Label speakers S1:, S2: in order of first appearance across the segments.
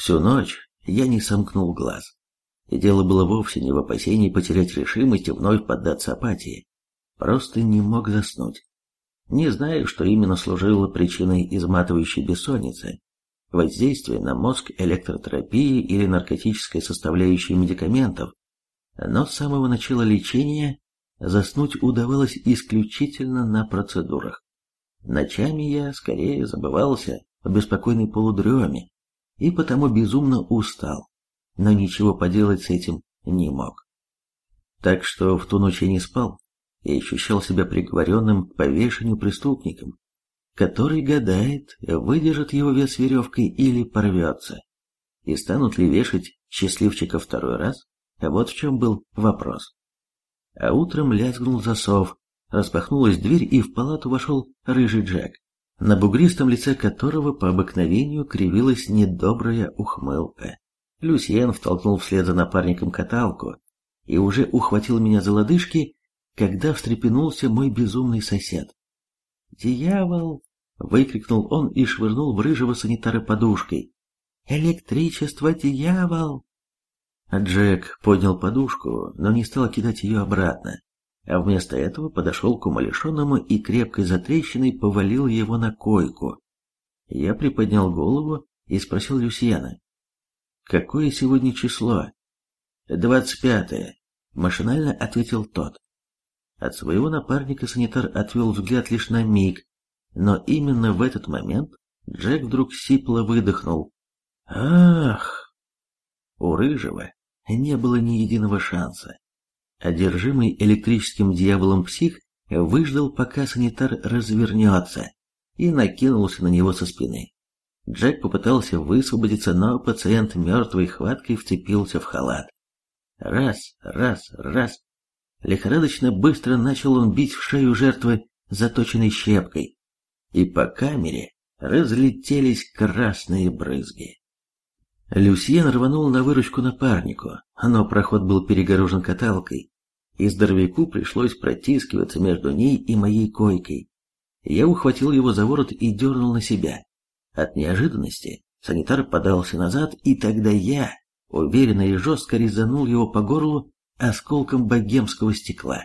S1: Всю ночь я не сомкнул глаз. Дело было вовсе не в опасении потерять решимость и вновь поддаться апатии. Просто не мог заснуть. Не знаю, что именно служило причиной изматывающей бессонницы. Воздействие на мозг электротерапии или наркотической составляющей медикаментов. Но с самого начала лечения заснуть удавалось исключительно на процедурах. Ночами я скорее забывался в беспокойной полудреме и потому безумно устал, но ничего поделать с этим не мог. Так что в ту ночь я не спал и ощущал себя приговоренным к повешению преступником, который гадает, выдержит его вес веревкой или порвется. И станут ли вешать счастливчика второй раз? Вот в чем был вопрос. А утром лязгнул засов, распахнулась дверь, и в палату вошел рыжий Джек, на бугристом лице которого по обыкновению кривилась недобрая ухмылка. Люсьен втолкнул вслед за напарником каталку и уже ухватил меня за лодыжки, когда встрепенулся мой безумный сосед. «Дьявол!» — выкрикнул он и швырнул в рыжего санитара подушкой. «Электричество, дьявол!» Джек поднял подушку, но не стал кидать ее обратно, а вместо этого подошел к умалишенному и крепкой затрещиной повалил его на койку. Я приподнял голову и спросил Люсьена. «Какое сегодня число?» «Двадцать пятое», — машинально ответил тот. От своего напарника санитар отвел взгляд лишь на миг, но именно в этот момент Джек вдруг сипло выдохнул. «Ах!» У Рыжего не было ни единого шанса. Одержимый электрическим дьяволом псих выждал, пока санитар развернется, и накинулся на него со спины. Джек попытался высвободиться, но пациент мертвой хваткой вцепился в халат. Раз, раз, раз. Лихорадочно быстро начал он бить в шею жертвы заточенной щепкой, и по камере разлетелись красные брызги. Люсьен рванул на выручку напарнику, но проход был перегорожен каталкой, и здоровяку пришлось протискиваться между ней и моей койкой. Я ухватил его за ворот и дернул на себя. От неожиданности санитар подался назад, и тогда я, уверенно и жестко резанул его по горлу осколком богемского стекла.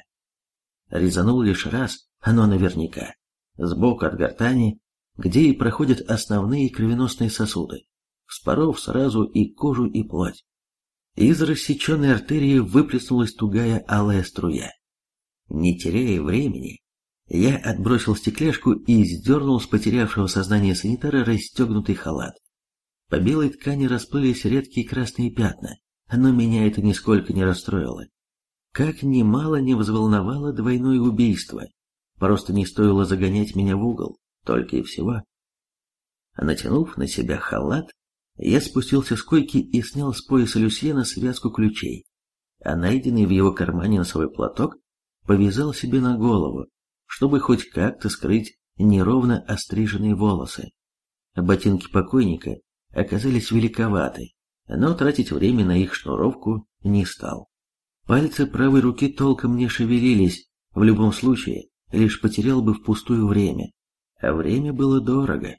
S1: Резанул лишь раз, но наверняка, сбоку от гортани, где и проходят основные кровеносные сосуды вспоров сразу и кожу, и плоть. Из рассеченной артерии выплеснулась тугая алая струя. Не теряя времени, я отбросил стекляшку и сдернул с потерявшего сознание санитара расстегнутый халат. По белой ткани расплылись редкие красные пятна, но меня это нисколько не расстроило. Как немало не взволновало двойное убийство. Просто не стоило загонять меня в угол, только и всего. Натянув на себя халат, я спустился с койки и снял с пояса Люсьена связку ключей, а найденный в его кармане носовой платок повязал себе на голову, чтобы хоть как-то скрыть неровно остриженные волосы. Ботинки покойника оказались великоваты, но тратить время на их шнуровку не стал. Пальцы правой руки толком не шевелились, в любом случае, лишь потерял бы впустую время, а время было дорого.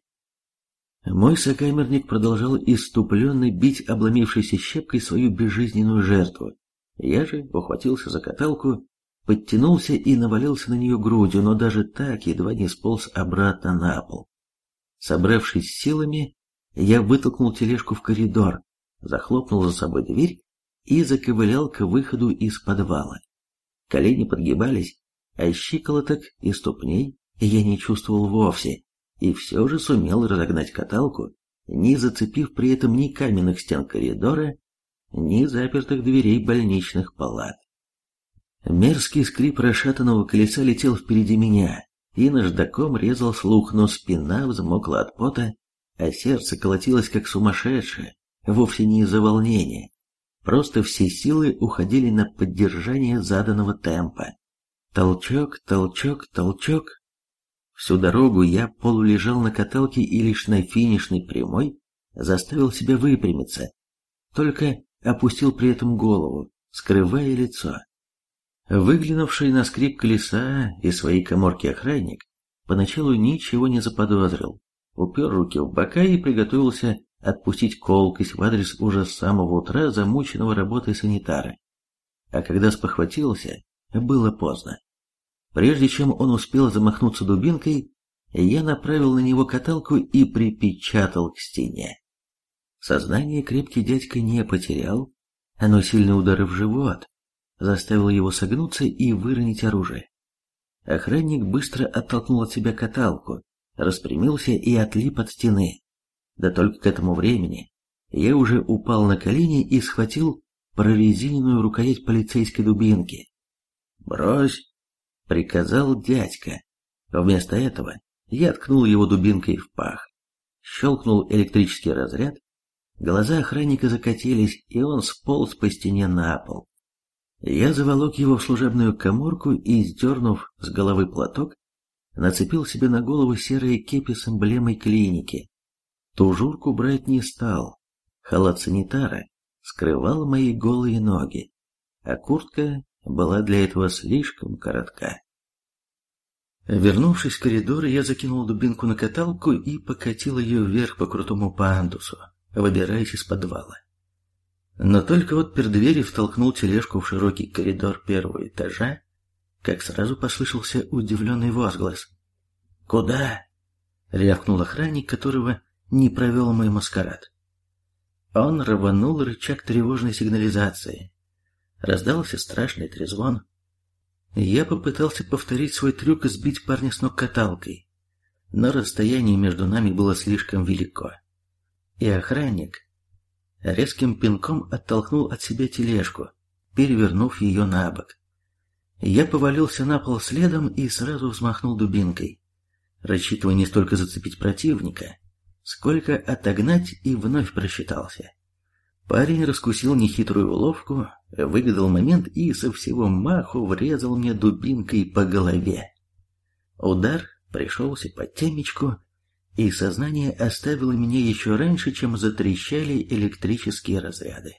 S1: Мой сокамерник продолжал иступленно бить обломившейся щепкой свою безжизненную жертву. Я же ухватился за каталку, подтянулся и навалился на нее грудью, но даже так едва не сполз обратно на пол. Собравшись силами, я вытолкнул тележку в коридор, захлопнул за собой дверь и заковылял к выходу из подвала. Колени подгибались, а щиколоток и ступней я не чувствовал вовсе и все же сумел разогнать каталку, не зацепив при этом ни каменных стен коридора, ни запертых дверей больничных палат. Мерзкий скрип расшатанного колеса летел впереди меня, и наждаком резал слух, но спина взмокла от пота, а сердце колотилось как сумасшедшее, вовсе не из-за волнения. Просто все силы уходили на поддержание заданного темпа. Толчок, толчок, толчок, Всю дорогу я полулежал на каталке и лишь на финишной прямой заставил себя выпрямиться, только опустил при этом голову, скрывая лицо. Выглянувший на скрип колеса из своей коморки охранник поначалу ничего не заподозрил, упер руки в бока и приготовился отпустить колкость в адрес уже с самого утра замученного работой санитара. А когда спохватился, было поздно. Прежде чем он успел замахнуться дубинкой, я направил на него каталку и припечатал к стене. Сознание крепкий дядька не потерял, но сильный удар в живот заставил его согнуться и выронить оружие. Охранник быстро оттолкнул от себя каталку, распрямился и отлип от стены. Да только к этому времени я уже упал на колени и схватил прорезиненную рукоять полицейской дубинки. «Брось!» — приказал дядька. Вместо этого я ткнул его дубинкой в пах. Щелкнул электрический разряд, глаза охранника закатились, и он сполз по стене на пол. Я заволок его в служебную коморку и, сдернув с головы платок, нацепил себе на голову серые кепи с эмблемой клиники. Тужурку брать не стал. Халат санитара скрывал мои голые ноги, а куртка была для этого слишком коротка. Вернувшись в коридор, я закинул дубинку на каталку и покатил ее вверх по крутому пандусу, выбираясь из подвала. Но только вот перед дверью втолкнул тележку в широкий коридор первого этажа, как сразу послышался удивленный возглас. «Куда?» — рявкнул охранник, которого не провел мой маскарад. Он рванул рычаг тревожной сигнализации. Раздался страшный трезвон. Я попытался повторить свой трюк и сбить парня с ног каталкой, но расстояние между нами было слишком велико. И охранник резким пинком оттолкнул от себя тележку, перевернув ее на бок. Я повалился на пол следом и сразу взмахнул дубинкой, рассчитывая не столько зацепить противника, сколько отогнать и вновь просчитался. Парень раскусил нехитрую уловку, выгадал момент и со всего маху врезал мне дубинкой по голове. Удар пришелся под темечку, и сознание оставило меня еще раньше, чем затрещали электрические разряды.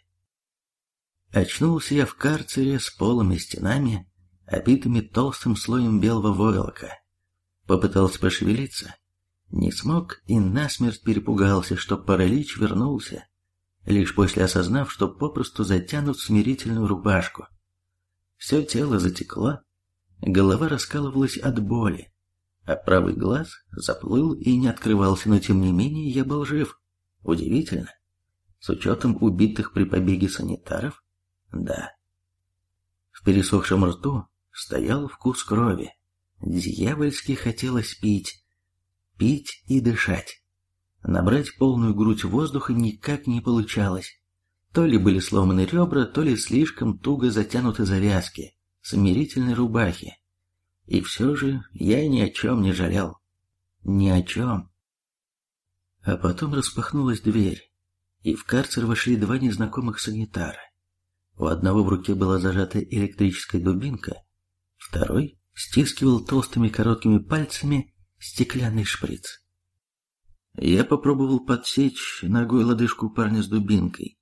S1: Очнулся я в карцере с полом и стенами, обитыми толстым слоем белого войлока. Попытался пошевелиться, не смог и насмерть перепугался, что паралич вернулся, лишь после осознав, что попросту затянут смирительную рубашку. Все тело затекло, голова раскалывалась от боли, а правый глаз заплыл и не открывался, но тем не менее я был жив. Удивительно. С учетом убитых при побеге санитаров? Да. В пересохшем рту стоял вкус крови. Дьявольски хотелось пить. Пить и дышать. Набрать полную грудь воздуха никак не получалось. То ли были сломаны ребра, то ли слишком туго затянуты завязки смирительной рубахи. И все же я ни о чем не жалел. Ни о чем. А потом распахнулась дверь, и в карцер вошли два незнакомых санитара. У одного в руке была зажата электрическая дубинка, второй стискивал толстыми короткими пальцами стеклянный шприц. Я попробовал подсечь ногой лодыжку парня с дубинкой,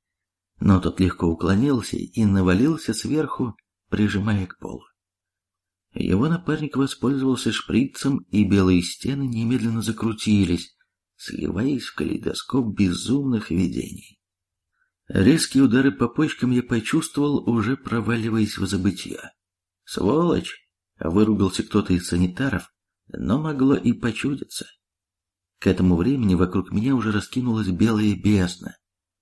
S1: но тот легко уклонился и навалился сверху, прижимая к полу. Его напарник воспользовался шприцем, и белые стены немедленно закрутились, сливаясь в калейдоскоп безумных видений. Резкие удары по почкам я почувствовал, уже проваливаясь в забытье. «Сволочь!» — выругался кто-то из санитаров, но могло и почудиться. К этому времени вокруг меня уже раскинулась белая бездна.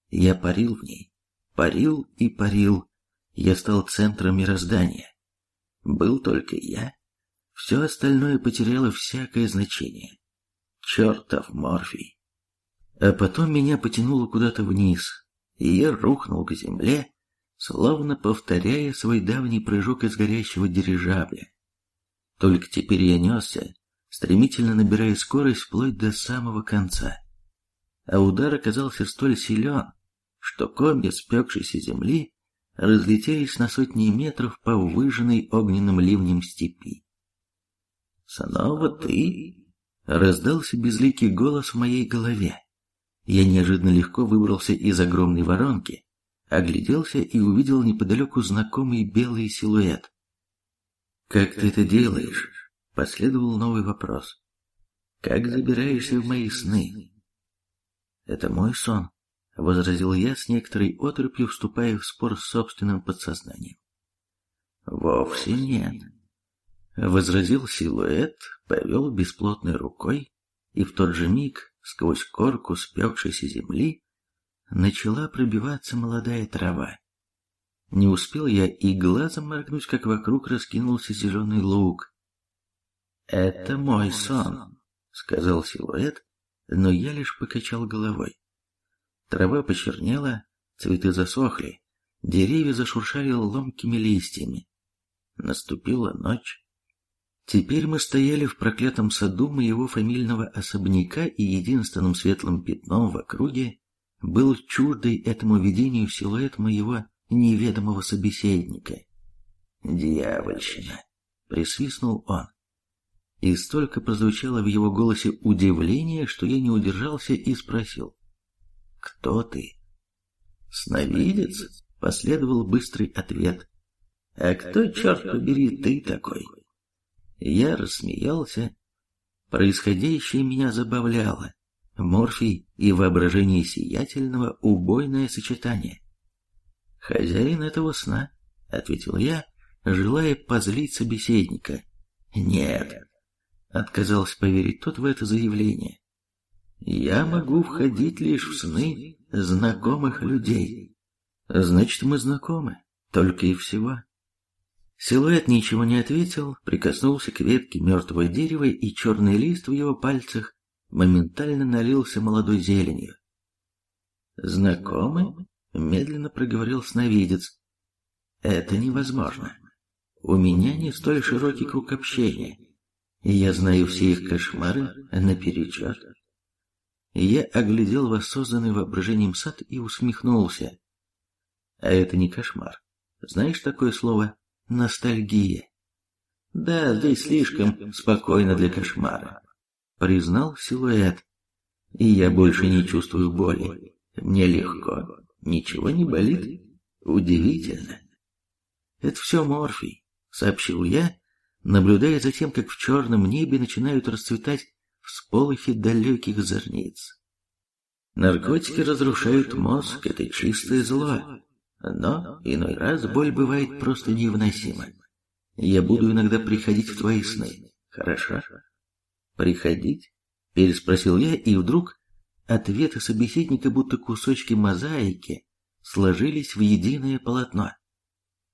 S1: Я парил в ней, парил и парил. Я стал центром мироздания. Был только я. Все остальное потеряло всякое значение. Чертов морфий. А потом меня потянуло куда-то вниз, и я рухнул к земле, словно повторяя свой давний прыжок из горящего дирижабля. Только теперь я несся, стремительно набирая скорость вплоть до самого конца. А удар оказался столь силен, что комья спекшейся земли разлетелись на сотни метров по выжженной огненным ливнем степи. «Снова ты?» — раздался безликий голос в моей голове. Я неожиданно легко выбрался из огромной воронки, огляделся и увидел неподалеку знакомый белый силуэт. «Как ты это делаешь?» — последовал новый вопрос. «Как забираешься в мои сны?» это мой сон, возразил я с некоторой отрыбью, вступая в спор с собственным подсознанием. Вовсе нет, возразил силуэт, повел бесплотной рукой, и в тот же миг сквозь корку спекшейся земли начала пробиваться молодая трава. Не успел я и глазом моргнуть, как вокруг раскинулся зеленый луг. «Это мой сон», — сказал силуэт, но я лишь покачал головой. Трава почернела, цветы засохли, деревья зашуршали ломкими листьями. Наступила ночь. Теперь мы стояли в проклятом саду моего фамильного особняка, и единственным светлым пятном в округе был чуждый этому видению силуэт моего неведомого собеседника. «Дьявольщина!» — присвистнул он. И столько прозвучало в его голосе удивление, что я не удержался и спросил. «Кто ты?» «Сновидец?» — последовал быстрый ответ. «А кто, черт побери, ты такой?» Я рассмеялся. Происходящее меня забавляло. Морфий и воображение сиятельного убойное сочетание. «Хозяин этого сна», — ответил я, желая позлить собеседника. «Нет», — отказался поверить тот в это заявление. «Я могу входить лишь в сны знакомых людей». «Значит, мы знакомы, только и всего». Силуэт ничего не ответил, прикоснулся к ветке мертвого дерева, и черный лист в его пальцах моментально налился молодой зеленью. «Знакомы?» Медленно проговорил сновидец. Это невозможно. У меня не столь широкий круг общения. Я знаю все их кошмары наперечет. Я оглядел воссозданный воображением сад и усмехнулся. А это не кошмар. Знаешь такое слово «ностальгия»? Да, здесь слишком спокойно для кошмара. Признал силуэт. И я больше не чувствую боли. Мне легко. Ничего не болит? Удивительно. Это все морфий, сообщил я, наблюдая за тем, как в черном небе начинают расцветать всполохи далеких зорниц. Наркотики разрушают мозг, это чистое зло. Но иной раз боль бывает просто невыносима. Я буду иногда приходить в твои сны. Хорошо? Приходить? Переспросил я, и вдруг Ответы собеседника, будто кусочки мозаики, сложились в единое полотно.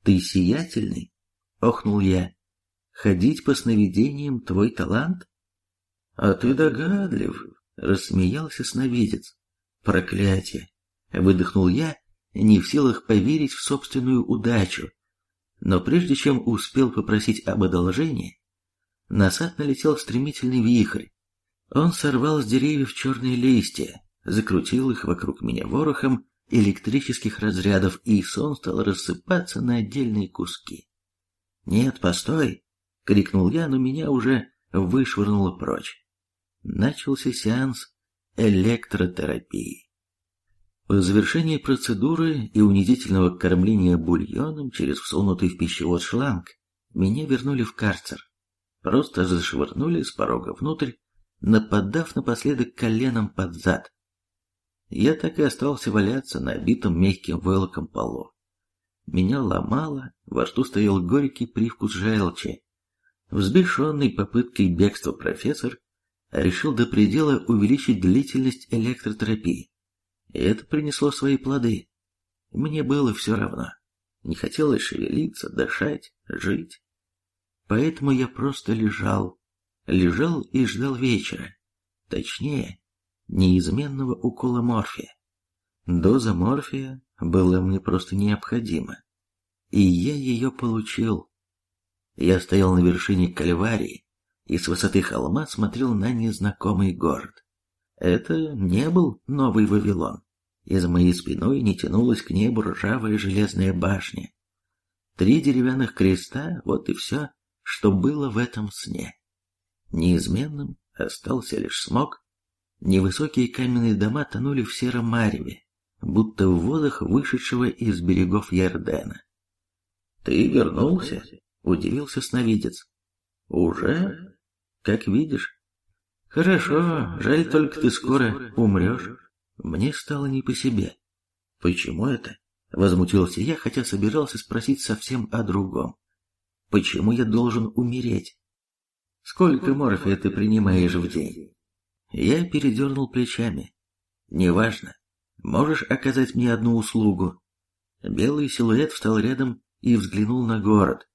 S1: «Ты сиятельный?» — охнул я. «Ходить по сновидениям твой талант?» «А ты догадлив», — рассмеялся сновидец. «Проклятие!» — выдохнул я, не в силах поверить в собственную удачу. Но прежде чем успел попросить об одолжении, на сад налетел стремительный вихрь, он сорвал с деревьев черные листья, закрутил их вокруг меня ворохом электрических разрядов, и сон стал рассыпаться на отдельные куски. «Нет, постой!» — крикнул я, но меня уже вышвырнуло прочь. Начался сеанс электротерапии. По завершении процедуры и унизительного кормления бульоном через всунутый в пищевод шланг меня вернули в карцер. Просто зашвырнули с порога внутрь нападав напоследок коленом под зад. Я так и остался валяться на обитом мягким войлоком полу. Меня ломало, во рту стоял горький привкус желчи. Взбешенный попыткой бегства профессор решил до предела увеличить длительность электротерапии. И это принесло свои плоды. Мне было все равно. Не хотелось шевелиться, дышать, жить. Поэтому я просто лежал, лежал и ждал вечера, точнее, неизменного укола морфия. Доза морфия была мне просто необходима, и я ее получил. Я стоял на вершине Кальварии и с высоты холма смотрел на незнакомый город. Это не был новый Вавилон. Из моей спиной не тянулась к небу ржавая железная башня. Три деревянных креста — вот и все, что было в этом сне. Неизменным остался лишь смог. Невысокие каменные дома тонули в сером мареве, будто в водах вышедшего из берегов Ярдена. «Ты вернулся?» — удивился сновидец. «Уже? Как видишь. Хорошо, жаль только ты скоро умрешь. Мне стало не по себе. Почему это? Возмутился я, хотя собирался спросить совсем о другом. Почему я должен умереть? Сколько морфия ты принимаешь в день? Я передернул плечами. Неважно. Можешь оказать мне одну услугу? Белый силуэт встал рядом и взглянул на город.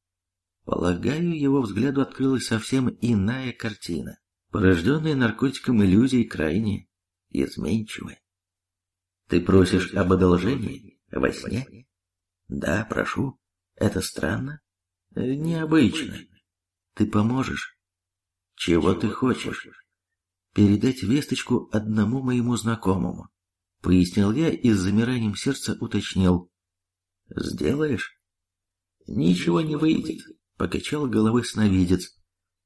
S1: Полагаю, его взгляду открылась совсем иная картина, порожденная наркотиком иллюзий крайне изменчивая. Ты просишь об одолжении во сне? Да, прошу. Это странно? Необычно. Ты поможешь? Чего ты хочешь? Передать весточку одному моему знакомому. Пояснил я и с замиранием сердца уточнил. Сделаешь? Ничего не выйдет, покачал головой сновидец.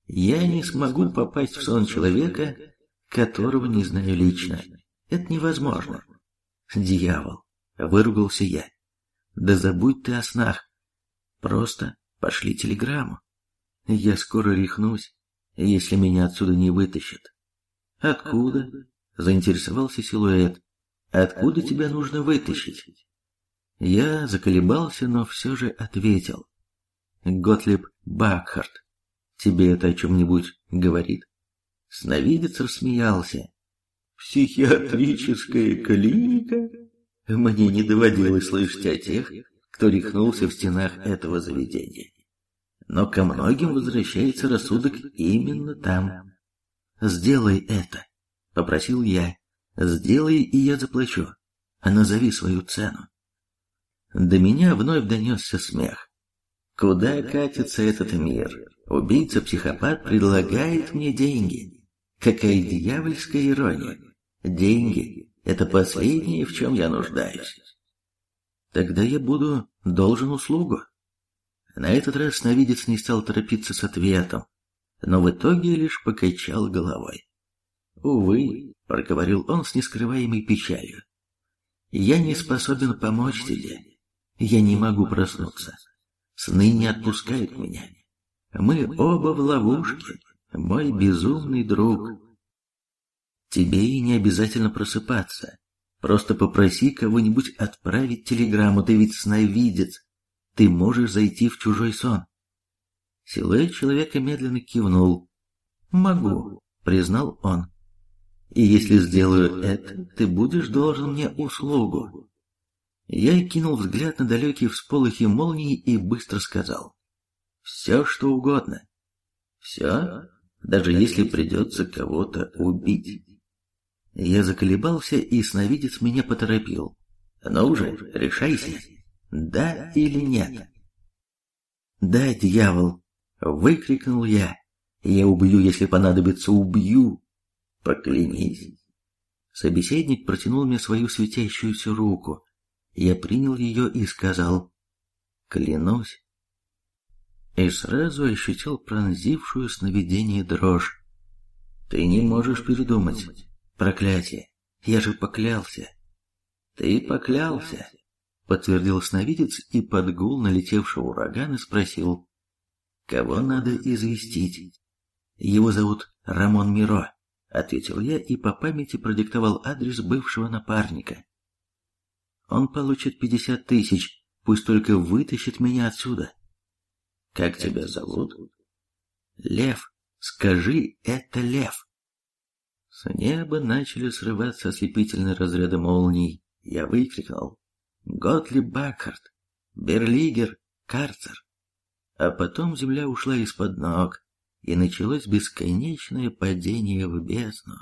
S1: Я не смогу попасть в сон человека, которого не знаю лично. Это невозможно. Дьявол, выругался я. Да забудь ты о снах. Просто пошли телеграмму. Я скоро рехнусь, если меня отсюда не вытащат. Откуда? Заинтересовался силуэт. Откуда тебя нужно вытащить? Я заколебался, но все же ответил. Готлиб Бакхарт, тебе это о чем-нибудь говорит? Сновидец рассмеялся. Психиатрическая клиника? Мне не доводилось слышать о тех, кто рехнулся в стенах этого заведения. Но ко многим возвращается рассудок именно там. «Сделай это», — попросил я. «Сделай, и я заплачу. Назови свою цену». До меня вновь донесся смех. Куда катится этот мир? Убийца-психопат предлагает мне деньги. Какая дьявольская ирония. Деньги — это последнее, в чем я нуждаюсь. Тогда я буду должен услугу. На этот раз сновидец не стал торопиться с ответом, но в итоге лишь покачал головой. «Увы», — проговорил он с нескрываемой печалью, — «я не способен помочь тебе. Я не могу проснуться. Сны не отпускают меня. Мы оба в ловушке, мой безумный друг». Тебе и не обязательно просыпаться. Просто попроси кого-нибудь отправить телеграмму, ты ведь сновидец. Ты можешь зайти в чужой сон. Силуэт человека медленно кивнул. «Могу», — признал он. «И если сделаю это, ты будешь должен мне услугу». Я кинул взгляд на далекие всполохи молнии и быстро сказал. «Все, что угодно. Все, даже если придется кого-то убить». Я заколебался, и сновидец меня поторопил. «Ну уже, решайся, да или нет?» «Да, дьявол!» — выкрикнул я. «Я убью, если понадобится, убью!» «Поклянись!» Собеседник протянул мне свою светящуюся руку. Я принял ее и сказал «Клянусь!» И сразу ощутил пронзившую сновидение дрожь. «Ты не можешь передумать!» Проклятие! Я же поклялся. Ты поклялся, подтвердил сновидец и под гул налетевшего урагана спросил, кого надо известить. Его зовут Рамон Миро, ответил я и по памяти продиктовал адрес бывшего напарника. Он получит пятьдесят тысяч, пусть только вытащит меня отсюда. Как тебя зовут? Лев. Скажи, это Лев. С неба начали срываться ослепительные разряды молний. Я выкрикнул «Готлиб Бакхарт! Берлигер! Карцер!» А потом земля ушла из-под ног, и началось бесконечное падение в бездну.